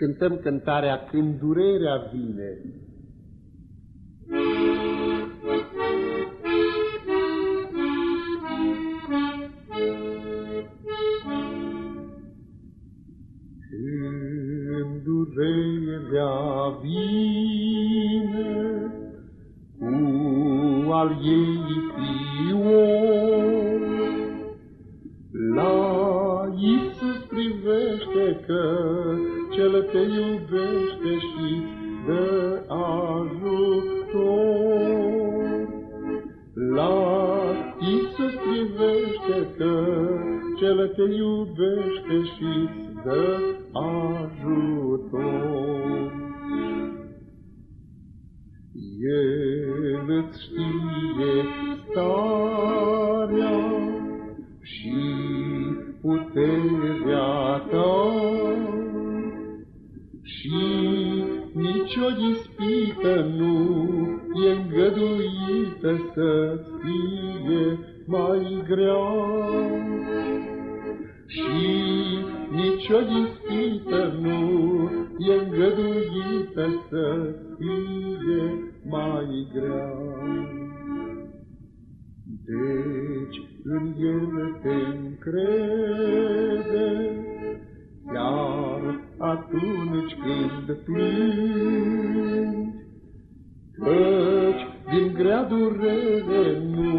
cântăm cântarea Când durerea vine. Când durerea vine cu al ei fior, la Iisus privește că cel te iubește și dă ajutor. La Iisus privește că cel te iubește și dă ajutor. El îți știe starea și puterea ta și nicio ispită nu e îngăduită să fie mai grea. Și nicio ispită nu e îngăduită să fie mai grea. El te încrede, chiar atunci când plângi, Căci din grea durere nu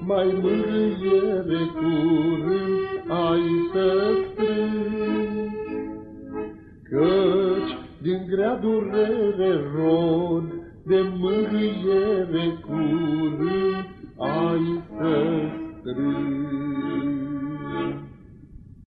mai mângâiere curând ai să strângi. Căci din grea durere rod de mângâiere curând ai să strângi.